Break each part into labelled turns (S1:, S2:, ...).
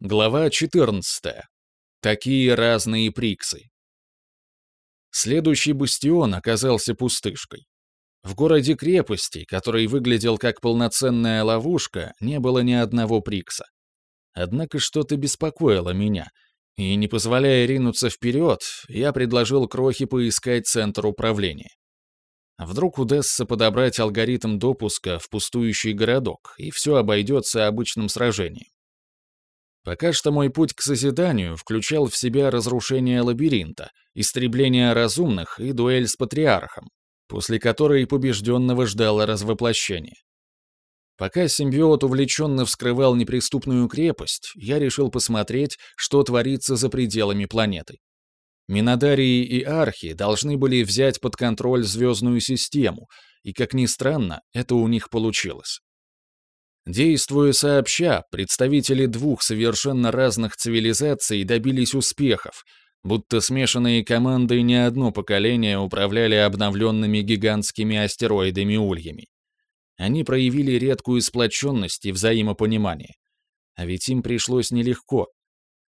S1: Глава 14. Такие разные приксы. Следующий бастион оказался пустышкой. В городе-крепости, который выглядел как полноценная ловушка, не было ни одного прикса. Однако что-то беспокоило меня, и, не позволяя ринуться вперед, я предложил Крохе поискать центр управления. Вдруг удастся подобрать алгоритм допуска в пустующий городок, и все обойдется обычным сражением. Пока что мой путь к созиданию включал в себя разрушение лабиринта, истребление разумных и дуэль с патриархом, после которой побежденного ждало развоплощение. Пока симбиот увлеченно вскрывал неприступную крепость, я решил посмотреть, что творится за пределами планеты. Минодарии и архи должны были взять под контроль звездную систему, и, как ни странно, это у них получилось. Действуя сообща, представители двух совершенно разных цивилизаций добились успехов, будто смешанные команды не одно поколение управляли обновленными гигантскими астероидами-ульями. Они проявили редкую сплоченность и взаимопонимание. А ведь им пришлось нелегко.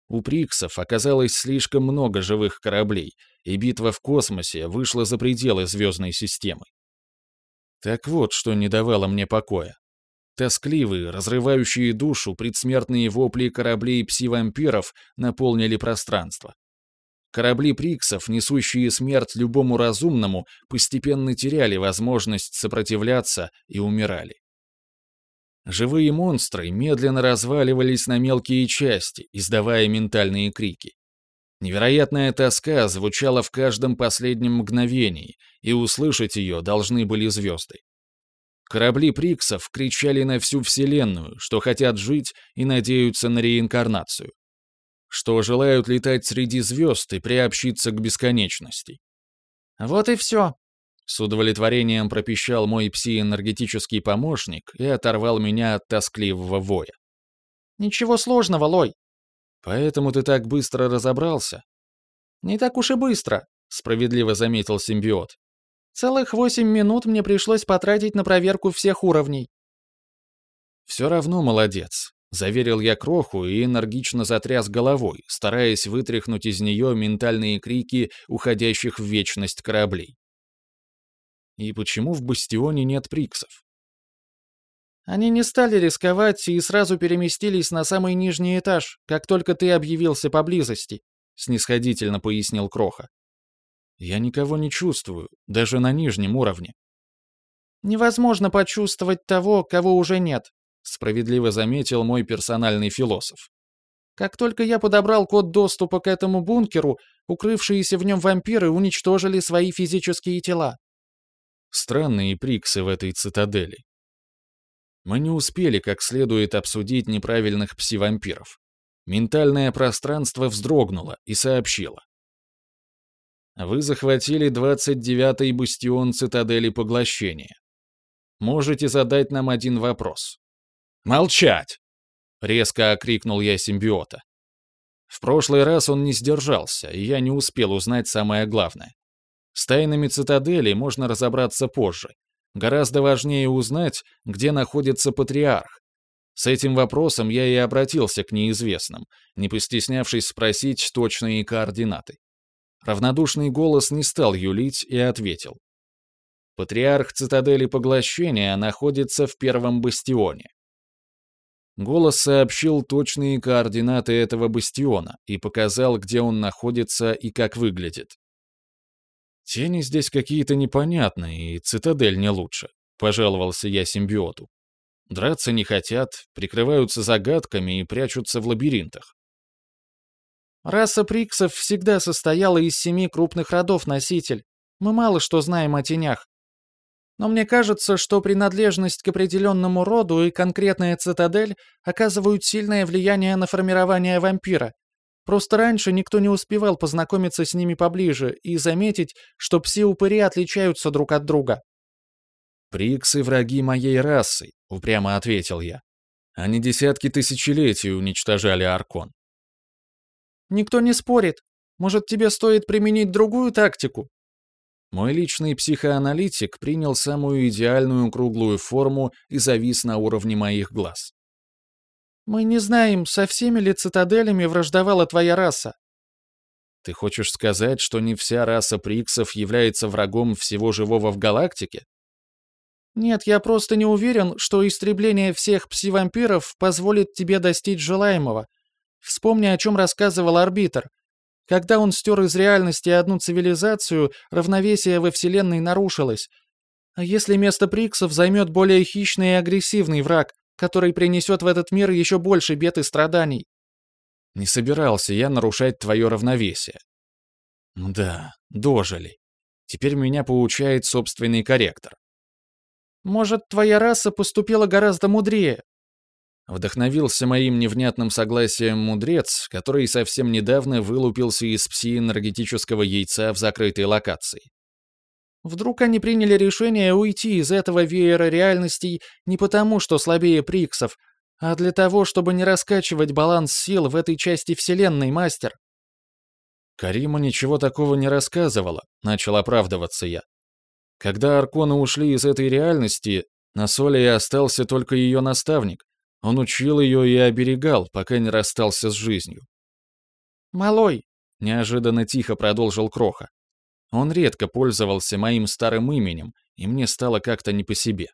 S1: У Приксов оказалось слишком много живых кораблей, и битва в космосе вышла за пределы звездной системы. Так вот, что не давало мне покоя. Тоскливые, разрывающие душу предсмертные вопли кораблей пси-вампиров наполнили пространство. Корабли Приксов, несущие смерть любому разумному, постепенно теряли возможность сопротивляться и умирали. Живые монстры медленно разваливались на мелкие части, издавая ментальные крики. Невероятная тоска звучала в каждом последнем мгновении, и услышать ее должны были звезды. Корабли Приксов кричали на всю Вселенную, что хотят жить и надеются на реинкарнацию. Что желают летать среди звезд и приобщиться к бесконечности.
S2: «Вот и все», —
S1: с удовлетворением пропищал мой пси-энергетический помощник и оторвал меня от тоскливого воя.
S2: «Ничего сложного, Лой».
S1: «Поэтому ты так быстро разобрался?»
S2: «Не так уж и быстро», — справедливо заметил симбиот.
S3: Целых восемь минут мне пришлось потратить на проверку всех уровней.
S1: «Все равно молодец», — заверил я Кроху и энергично затряс головой, стараясь вытряхнуть из нее ментальные крики уходящих в вечность кораблей. И почему в бастионе нет приксов?
S3: Они не стали рисковать и сразу переместились на самый нижний этаж, как только ты объявился поблизости, снисходительно пояснил Кроха.
S1: Я никого не чувствую, даже на нижнем уровне.
S3: Невозможно почувствовать того, кого уже нет, справедливо заметил мой персональный философ. Как только я подобрал код доступа к этому бункеру, укрывшиеся в нем вампиры уничтожили свои физические тела.
S1: Странные приксы в этой цитадели. Мы не успели как следует обсудить неправильных пси-вампиров. Ментальное пространство вздрогнуло и сообщило. Вы захватили 29-й бастион цитадели поглощения. Можете задать нам один вопрос.
S4: «Молчать!»
S1: — резко окрикнул я симбиота. В прошлый раз он не сдержался, и я не успел узнать самое главное. С тайнами цитадели можно разобраться позже. Гораздо важнее узнать, где находится патриарх. С этим вопросом я и обратился к неизвестным, не постеснявшись спросить точные координаты. Равнодушный голос не стал юлить и ответил. Патриарх цитадели поглощения находится в первом бастионе. Голос сообщил точные координаты этого бастиона и показал, где он находится и как выглядит. «Тени здесь какие-то непонятные, и цитадель не лучше», — пожаловался я симбиоту. «Драться не хотят, прикрываются загадками и прячутся в лабиринтах.
S3: Раса Приксов всегда состояла из семи крупных родов носитель. Мы мало что знаем о тенях. Но мне кажется, что принадлежность к определенному роду и конкретная цитадель оказывают сильное влияние на формирование вампира. Просто раньше никто не успевал познакомиться с ними поближе и заметить, что пси-упыри отличаются друг от друга.
S1: «Приксы — враги моей расы», — упрямо ответил я. «Они десятки тысячелетий уничтожали Аркон.
S3: Никто не спорит. Может, тебе стоит применить другую тактику?»
S1: Мой личный психоаналитик принял самую идеальную круглую форму и завис на уровне моих глаз.
S3: Мы не знаем, со всеми ли цитаделями враждовала твоя раса.
S1: Ты хочешь сказать, что не вся раса Приксов является врагом всего живого в галактике?
S3: Нет, я просто не уверен, что истребление всех пси-вампиров позволит тебе достичь желаемого. Вспомни, о чем рассказывал арбитр. Когда он стер из реальности одну цивилизацию, равновесие во Вселенной нарушилось. А если место Приксов займет более хищный и агрессивный враг, который принесет в этот мир еще больше бед и страданий?
S1: Не собирался я нарушать твое равновесие. Да, дожили. Теперь меня получает собственный корректор.
S3: Может, твоя раса поступила гораздо мудрее,
S1: Вдохновился моим невнятным согласием мудрец, который совсем недавно вылупился из пси-энергетического яйца в закрытой локации.
S3: Вдруг они приняли решение уйти из этого веера реальностей не потому, что слабее Приксов, а для того, чтобы не раскачивать баланс сил в этой части Вселенной, мастер.
S1: Карима ничего такого не рассказывала, начал оправдываться я. Когда Арконы ушли из этой реальности, на Соле остался только ее наставник, он учил ее и оберегал, пока не расстался с жизнью.
S3: «Малой», —
S1: неожиданно тихо продолжил Кроха. Он редко пользовался моим старым именем, и мне стало как-то не по себе.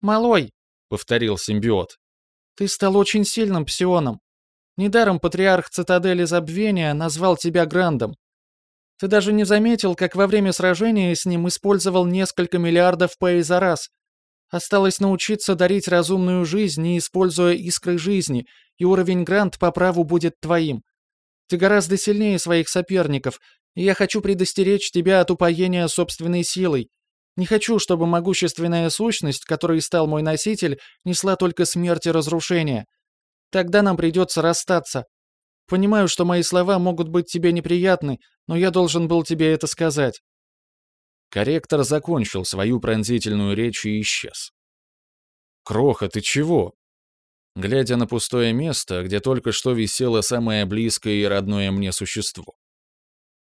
S3: «Малой», —
S1: повторил симбиот, —
S3: «ты стал очень сильным псионом. Недаром патриарх цитадели Забвения назвал тебя Грандом. Ты даже не заметил, как во время сражения с ним использовал несколько миллиардов пэй за раз, Осталось научиться дарить разумную жизнь, не используя искры жизни, и уровень грант по праву будет твоим. Ты гораздо сильнее своих соперников, и я хочу предостеречь тебя от упоения собственной силой. Не хочу, чтобы могущественная сущность, которой стал мой носитель, несла только смерть и разрушение. Тогда нам придется расстаться. Понимаю, что мои слова могут быть тебе неприятны, но я должен был тебе это сказать.
S1: Корректор закончил свою пронзительную речь и исчез. «Кроха, ты чего?» Глядя на пустое место, где только что висело самое близкое и родное мне существо.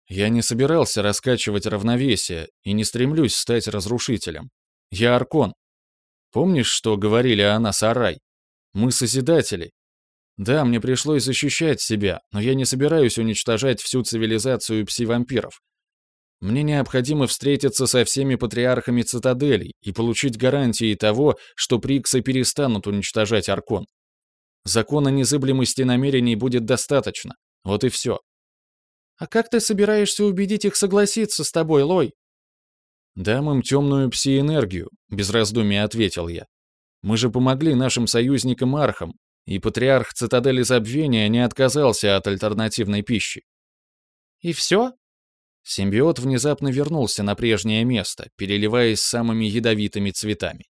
S1: Я не собирался раскачивать равновесие и не стремлюсь стать разрушителем. Я Аркон. Помнишь, что говорили о нас Арай? Мы Созидатели. Да, мне пришлось защищать себя, но я не собираюсь уничтожать всю цивилизацию пси-вампиров. Мне необходимо встретиться со всеми патриархами цитаделей и получить гарантии того, что Приксы перестанут уничтожать Аркон. Закона незыблемости намерений будет достаточно. Вот и все.
S3: А как ты собираешься убедить их согласиться с тобой, Лой?
S1: «Дам им темную пси-энергию», — без раздумий ответил я. «Мы же помогли нашим союзникам-архам, и патриарх цитадели забвения не отказался от альтернативной пищи».
S3: «И все?»
S1: Симбиот внезапно вернулся на прежнее место, переливаясь самыми ядовитыми цветами.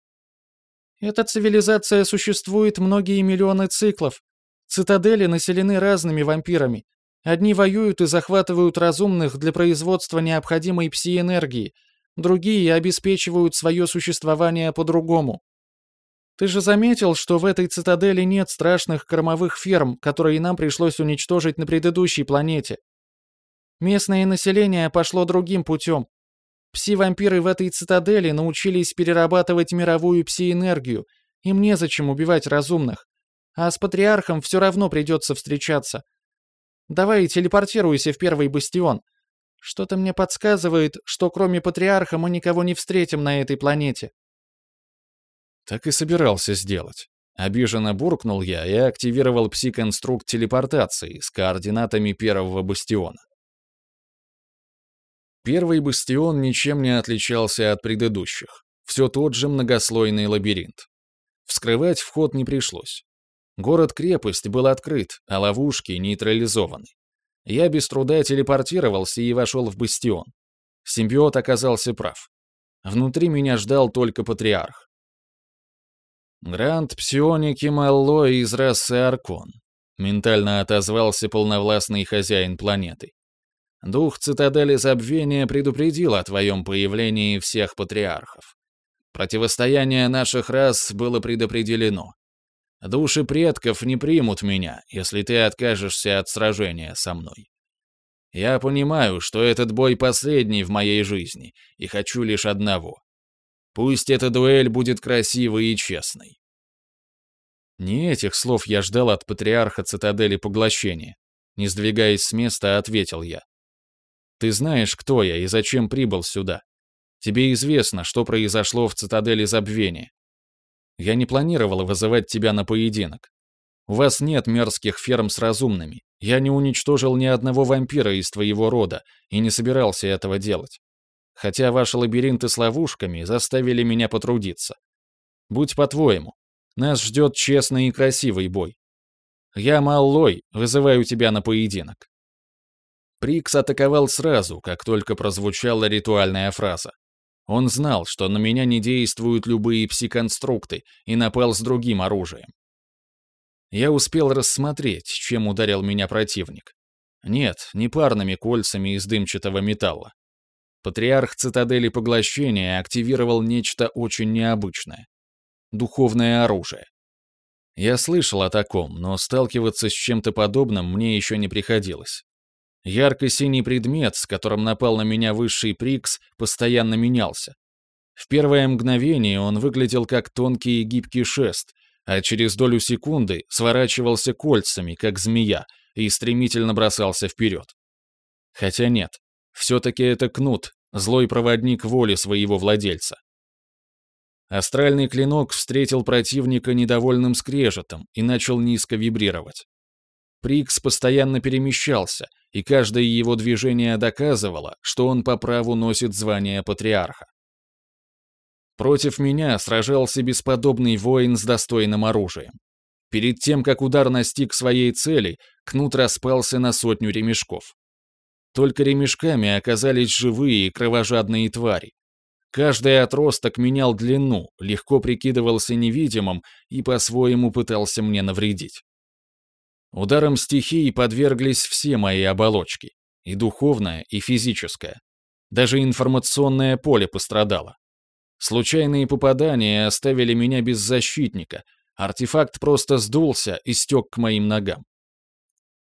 S3: Эта цивилизация существует многие миллионы циклов. Цитадели населены разными вампирами. Одни воюют и захватывают разумных для производства необходимой пси-энергии, другие обеспечивают свое существование по-другому. Ты же заметил, что в этой цитадели нет страшных кормовых ферм, которые нам пришлось уничтожить на предыдущей планете. Местное население пошло другим путем. Пси-вампиры в этой цитадели научились перерабатывать мировую пси-энергию, им незачем убивать разумных. А с патриархом все равно придется встречаться. Давай телепортируйся в первый бастион. Что-то мне подсказывает, что кроме патриарха мы никого не встретим на этой планете.
S1: Так и собирался сделать. Обиженно буркнул я и активировал пси-конструкт телепортации с координатами первого бастиона. Первый бастион ничем не отличался от предыдущих. Все тот же многослойный лабиринт. Вскрывать вход не пришлось. Город-крепость был открыт, а ловушки нейтрализованы. Я без труда телепортировался и вошел в бастион. Симбиот оказался прав. Внутри меня ждал только патриарх. «Гранд Псионики Маллой из расы Аркон», — ментально отозвался полновластный хозяин планеты. Дух цитадели забвения предупредил о твоем появлении всех патриархов. Противостояние наших рас было предопределено. Души предков не примут меня, если ты откажешься от сражения со мной. Я понимаю, что этот бой последний в моей жизни, и хочу лишь одного. Пусть эта дуэль будет красивой и честной. Не этих слов я ждал от патриарха цитадели поглощения. Не сдвигаясь с места, ответил я. Ты знаешь, кто я и зачем прибыл сюда. Тебе известно, что произошло в цитадели забвения. Я не планировал вызывать тебя на поединок. У вас нет мерзких ферм с разумными. Я не уничтожил ни одного вампира из твоего рода и не собирался этого делать. Хотя ваши лабиринты с ловушками заставили меня потрудиться. Будь по-твоему, нас ждет честный и красивый бой. Я Маллой, вызываю тебя на поединок. Прикс атаковал сразу, как только прозвучала ритуальная фраза. Он знал, что на меня не действуют любые псиконструкты, и напал с другим оружием. Я успел рассмотреть, чем ударил меня противник. Нет, не парными кольцами из дымчатого металла. Патриарх цитадели поглощения активировал нечто очень необычное духовное оружие. Я слышал о таком, но сталкиваться с чем-то подобным мне еще не приходилось. Ярко-синий предмет, с которым напал на меня высший Прикс, постоянно менялся. В первое мгновение он выглядел как тонкий и гибкий шест, а через долю секунды сворачивался кольцами, как змея, и стремительно бросался вперед. Хотя нет, все-таки это кнут, злой проводник воли своего владельца. Астральный клинок встретил противника недовольным скрежетом и начал низко вибрировать. Прикс постоянно перемещался, и каждое его движение доказывало, что он по праву носит звание патриарха. Против меня сражался бесподобный воин с достойным оружием. Перед тем, как удар настиг своей цели, кнут распался на сотню ремешков. Только ремешками оказались живые и кровожадные твари, Каждый отросток менял длину, легко прикидывался невидимым и по-своему пытался мне навредить. Ударом стихии подверглись все мои оболочки, и духовная, и физическая. Даже информационное поле пострадало. Случайные попадания оставили меня без защитника, артефакт просто сдулся и стек к моим ногам.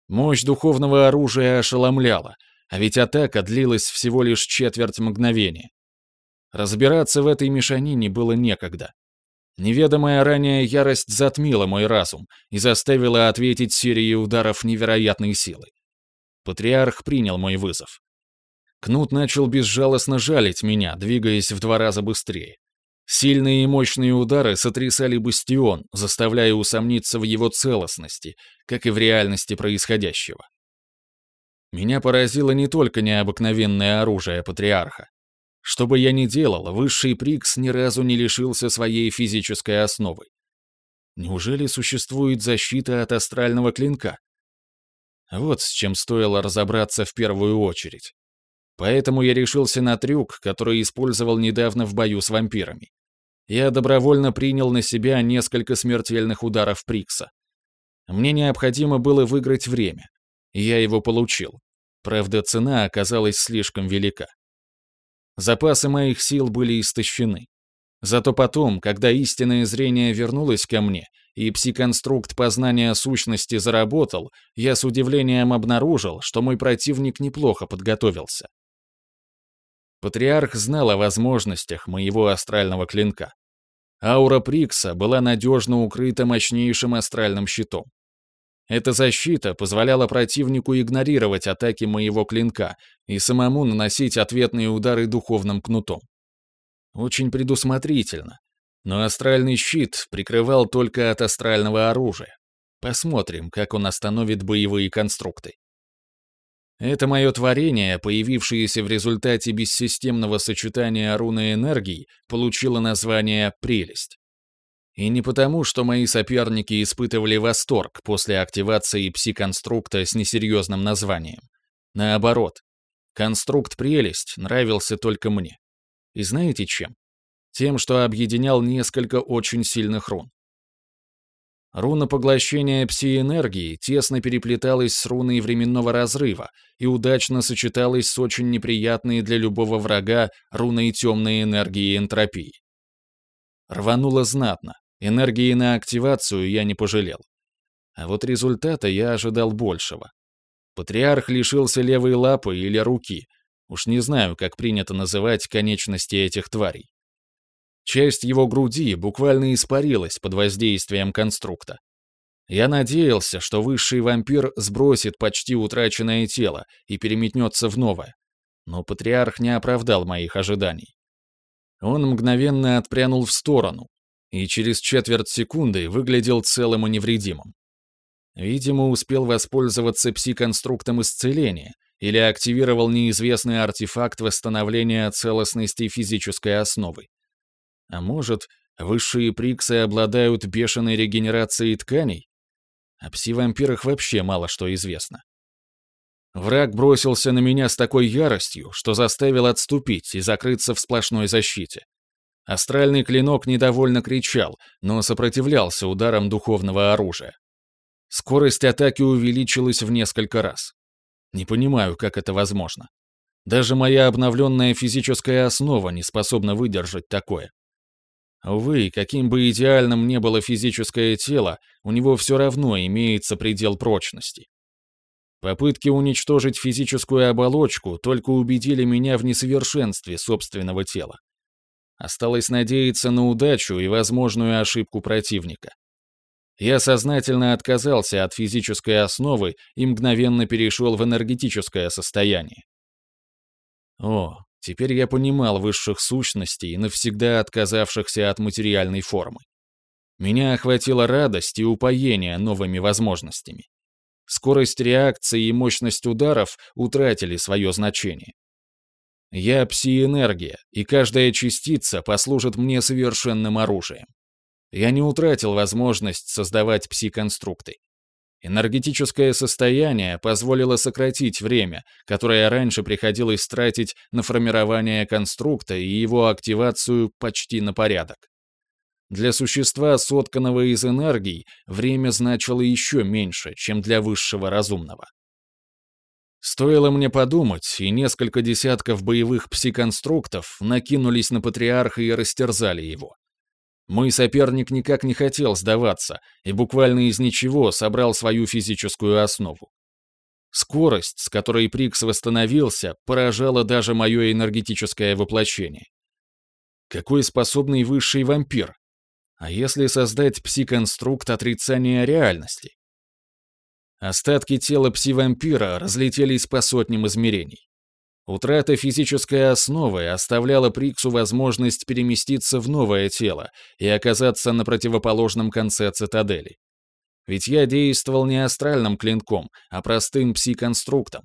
S1: Мощь духовного оружия ошеломляла, а ведь атака длилась всего лишь четверть мгновения. Разбираться в этой мешанине было некогда. Неведомая ранее ярость затмила мой разум и заставила ответить серией ударов невероятной силы. Патриарх принял мой вызов. Кнут начал безжалостно жалить меня, двигаясь в два раза быстрее. Сильные и мощные удары сотрясали бастион, заставляя усомниться в его целостности, как и в реальности происходящего. Меня поразило не только необыкновенное оружие патриарха. Что бы я ни делал, высший Прикс ни разу не лишился своей физической основы. Неужели существует защита от астрального клинка? Вот с чем стоило разобраться в первую очередь. Поэтому я решился на трюк, который использовал недавно в бою с вампирами. Я добровольно принял на себя несколько смертельных ударов Прикса. Мне необходимо было выиграть время. Я его получил. Правда, цена оказалась слишком велика. Запасы моих сил были истощены. Зато потом, когда истинное зрение вернулось ко мне, и псиконструкт познания сущности заработал, я с удивлением обнаружил, что мой противник неплохо подготовился. Патриарх знал о возможностях моего астрального клинка. Аура Прикса была надежно укрыта мощнейшим астральным щитом. Эта защита позволяла противнику игнорировать атаки моего клинка и самому наносить ответные удары духовным кнутом. Очень предусмотрительно. Но астральный щит прикрывал только от астрального оружия. Посмотрим, как он остановит боевые конструкты. Это мое творение, появившееся в результате бессистемного сочетания руны энергий, получило название «Прелесть». И не потому, что мои соперники испытывали восторг после активации пси-конструкта с несерьезным названием. Наоборот, конструкт «Прелесть» нравился только мне. И знаете чем? Тем, что объединял несколько очень сильных рун. Руна поглощения пси-энергии тесно переплеталась с руной временного разрыва и удачно сочеталась с очень неприятной для любого врага руной темной энергии энтропии. Рвануло знатно, Энергии на активацию я не пожалел. А вот результата я ожидал большего. Патриарх лишился левой лапы или руки. Уж не знаю, как принято называть конечности этих тварей. Часть его груди буквально испарилась под воздействием конструкта. Я надеялся, что высший вампир сбросит почти утраченное тело и переметнется в новое. Но патриарх не оправдал моих ожиданий. Он мгновенно отпрянул в сторону и через четверть секунды выглядел целым и невредимым. Видимо, успел воспользоваться пси-конструктом исцеления или активировал неизвестный артефакт восстановления целостности физической основы. А может, высшие приксы обладают бешеной регенерацией тканей? О пси-вампирах вообще мало что известно. Враг бросился на меня с такой яростью, что заставил отступить и закрыться в сплошной защите. Астральный клинок недовольно кричал, но сопротивлялся ударам духовного оружия. Скорость атаки увеличилась в несколько раз. Не понимаю, как это возможно. Даже моя обновленная физическая основа не способна выдержать такое. Увы, каким бы идеальным ни было физическое тело, у него все равно имеется предел прочности. Попытки уничтожить физическую оболочку только убедили меня в несовершенстве собственного тела. Осталось надеяться на удачу и возможную ошибку противника. Я сознательно отказался от физической основы и мгновенно перешел в энергетическое состояние. О, теперь я понимал высших сущностей, навсегда отказавшихся от материальной формы. Меня охватила радость и упоение новыми возможностями. Скорость реакции и мощность ударов утратили свое значение. Я пси-энергия, и каждая частица послужит мне совершенным оружием. Я не утратил возможность создавать пси-конструкты. Энергетическое состояние позволило сократить время, которое раньше приходилось тратить на формирование конструкта и его активацию почти на порядок. Для существа, сотканного из энергий, время значило еще меньше, чем для высшего разумного. Стоило мне подумать, и несколько десятков боевых псиконструктов накинулись на патриарха и растерзали его. Мой соперник никак не хотел сдаваться и буквально из ничего собрал свою физическую основу. Скорость, с которой Прикс восстановился, поражала даже мое энергетическое воплощение. Какой способный высший вампир! А если создать пси-конструкт отрицания реальности? Остатки тела пси-вампира разлетелись по сотням измерений. Утрата физической основы оставляла Приксу возможность переместиться в новое тело и оказаться на противоположном конце цитадели. Ведь я действовал не астральным клинком, а простым пси-конструктом.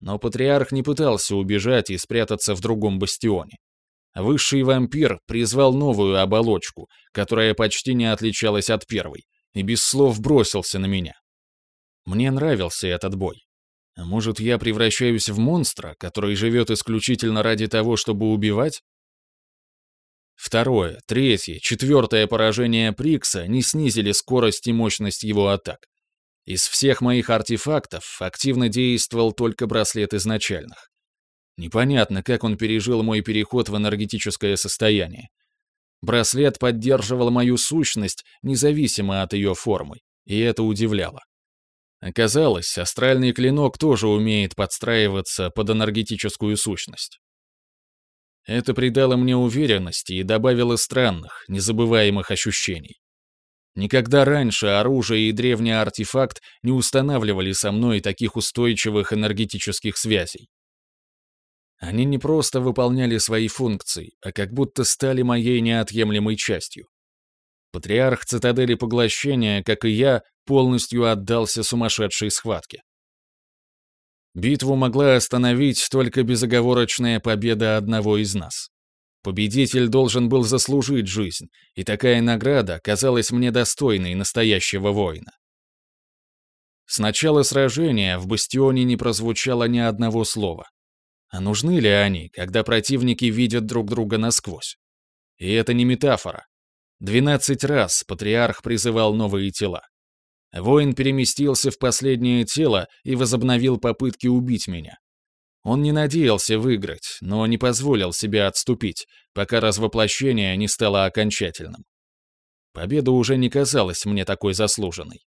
S1: Но патриарх не пытался убежать и спрятаться в другом бастионе. Высший вампир призвал новую оболочку, которая почти не отличалась от первой, и без слов бросился на меня. Мне нравился этот бой. А может, я превращаюсь в монстра, который живет исключительно ради того, чтобы убивать? Второе, третье, четвертое поражение Прикса не снизили скорость и мощность его атак. Из всех моих артефактов активно действовал только браслет изначальных. Непонятно, как он пережил мой переход в энергетическое состояние. Браслет поддерживал мою сущность, независимо от ее формы, и это удивляло. Оказалось, астральный клинок тоже умеет подстраиваться под энергетическую сущность. Это придало мне уверенности и добавило странных, незабываемых ощущений. Никогда раньше оружие и древний артефакт не устанавливали со мной таких устойчивых энергетических связей. Они не просто выполняли свои функции, а как будто стали моей неотъемлемой частью. Патриарх цитадели поглощения, как и я, полностью отдался сумасшедшей схватке. Битву могла остановить только безоговорочная победа одного из нас. Победитель должен был заслужить жизнь, и такая награда казалась мне достойной настоящего воина. С начала сражения в бастионе не прозвучало ни одного слова. А нужны ли они, когда противники видят друг друга насквозь? И это не метафора. Двенадцать раз патриарх призывал новые тела. Воин переместился в последнее тело и возобновил попытки убить меня. Он не надеялся выиграть, но не позволил себе отступить, пока развоплощение не стало окончательным. Победа уже не казалась мне такой заслуженной.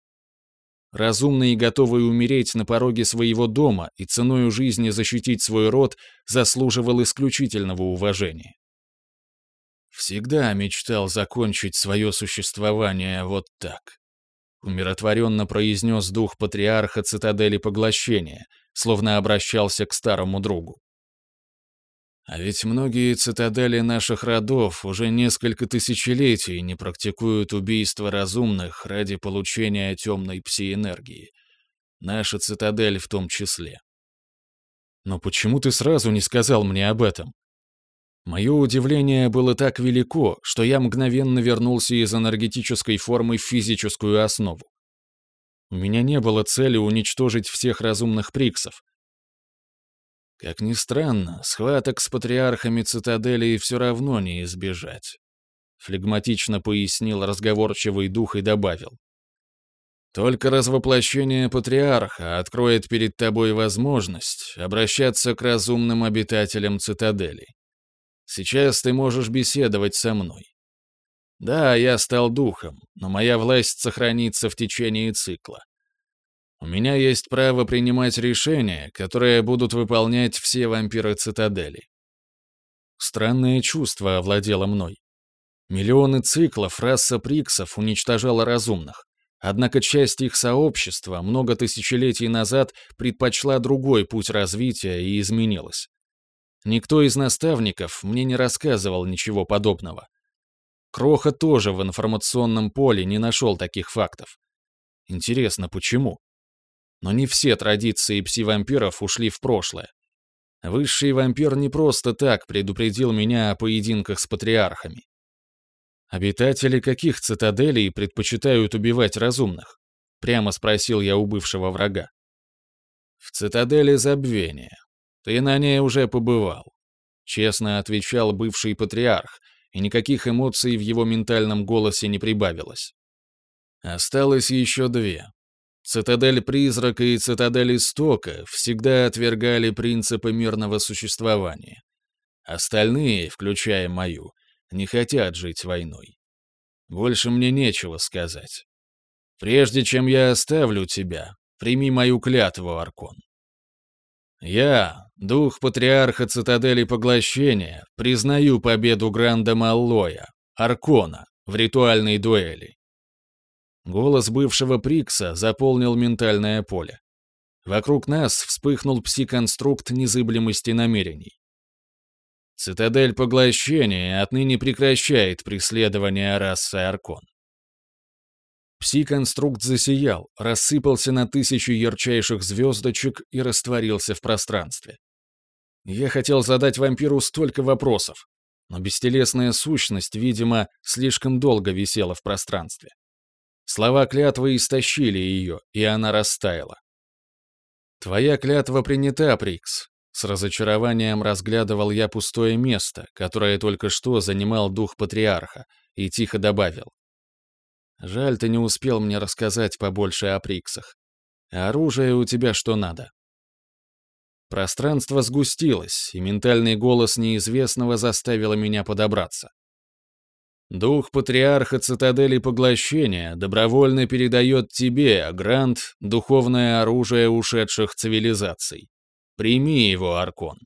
S1: Разумный и готовый умереть на пороге своего дома и ценой жизни защитить свой род заслуживал исключительного уважения. Всегда мечтал закончить свое существование вот так. Умиротворенно произнес дух патриарха цитадели поглощения, словно обращался к старому другу. А ведь многие цитадели наших родов уже несколько тысячелетий не практикуют убийство разумных ради получения темной пси-энергии. Наша цитадель в том числе. Но почему ты сразу не сказал мне об этом? Мое удивление было так велико, что я мгновенно вернулся из энергетической формы в физическую основу. У меня не было цели уничтожить всех разумных приксов, как ни странно, схваток с патриархами цитадели все равно не избежать. Флегматично пояснил разговорчивый дух и добавил. Только развоплощение патриарха откроет перед тобой возможность обращаться к разумным обитателям цитадели. Сейчас ты можешь беседовать со мной. Да, я стал духом, но моя власть сохранится в течение цикла. У меня есть право принимать решения, которые будут выполнять все вампиры цитадели. Странное чувство овладело мной. Миллионы циклов раса приксов уничтожала разумных. Однако часть их сообщества много тысячелетий назад предпочла другой путь развития и изменилась. Никто из наставников мне не рассказывал ничего подобного. Кроха тоже в информационном поле не нашел таких фактов. Интересно, почему? Но не все традиции пси-вампиров ушли в прошлое. Высший вампир не просто так предупредил меня о поединках с патриархами. «Обитатели каких цитаделей предпочитают убивать разумных?» — прямо спросил я у бывшего врага. «В цитадели забвения. Ты на ней уже побывал», — честно отвечал бывший патриарх, и никаких эмоций в его ментальном голосе не прибавилось. Осталось еще две. Цитадель Призрака и Цитадель Истока всегда отвергали принципы мирного существования. Остальные, включая мою, не хотят жить войной. Больше мне нечего сказать. Прежде чем я оставлю тебя, прими мою клятву, Аркон. Я, дух патриарха цитадели поглощения, признаю победу Гранда Маллоя, Аркона, в ритуальной дуэли. Голос бывшего Прикса заполнил ментальное поле. Вокруг нас вспыхнул пси-конструкт незыблемости намерений. Цитадель поглощения отныне прекращает преследование расы Аркон. Пси-конструкт засиял, рассыпался на тысячу ярчайших звездочек и растворился в пространстве. Я хотел задать вампиру столько вопросов, но бестелесная сущность, видимо, слишком долго висела в пространстве. Слова клятвы истощили ее, и она растаяла. «Твоя клятва принята, Прикс», — с разочарованием разглядывал я пустое место, которое только что занимал дух патриарха, и тихо добавил. «Жаль, ты не успел мне рассказать побольше о Приксах. Оружие у тебя что надо». Пространство сгустилось, и ментальный голос неизвестного заставил меня подобраться. Дух патриарха цитадели поглощения добровольно передает тебе, Грант, духовное оружие ушедших цивилизаций. Прими его, Аркон.